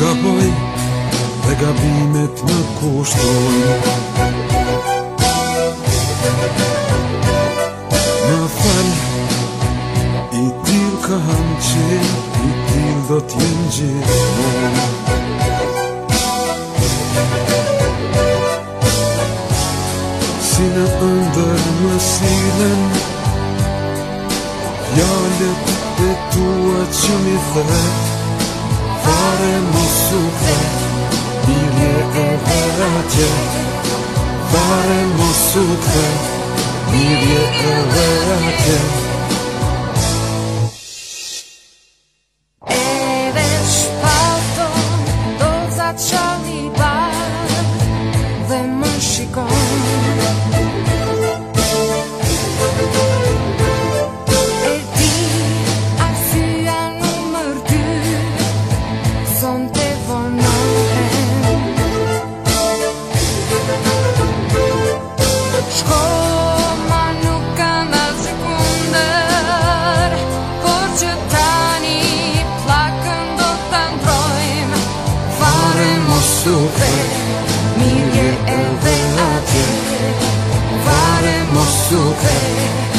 gaboj Dhe gabimet në kushtoj Në fal I tirë ka hanë që I tirë do t'jen gjithë Si në ndër në silen Jallet e tua që mi dhe Fare më sufă Bine împărate Fără mă sufă Bine împărate Fără mă sofrer Miljöövervakare måste sofrer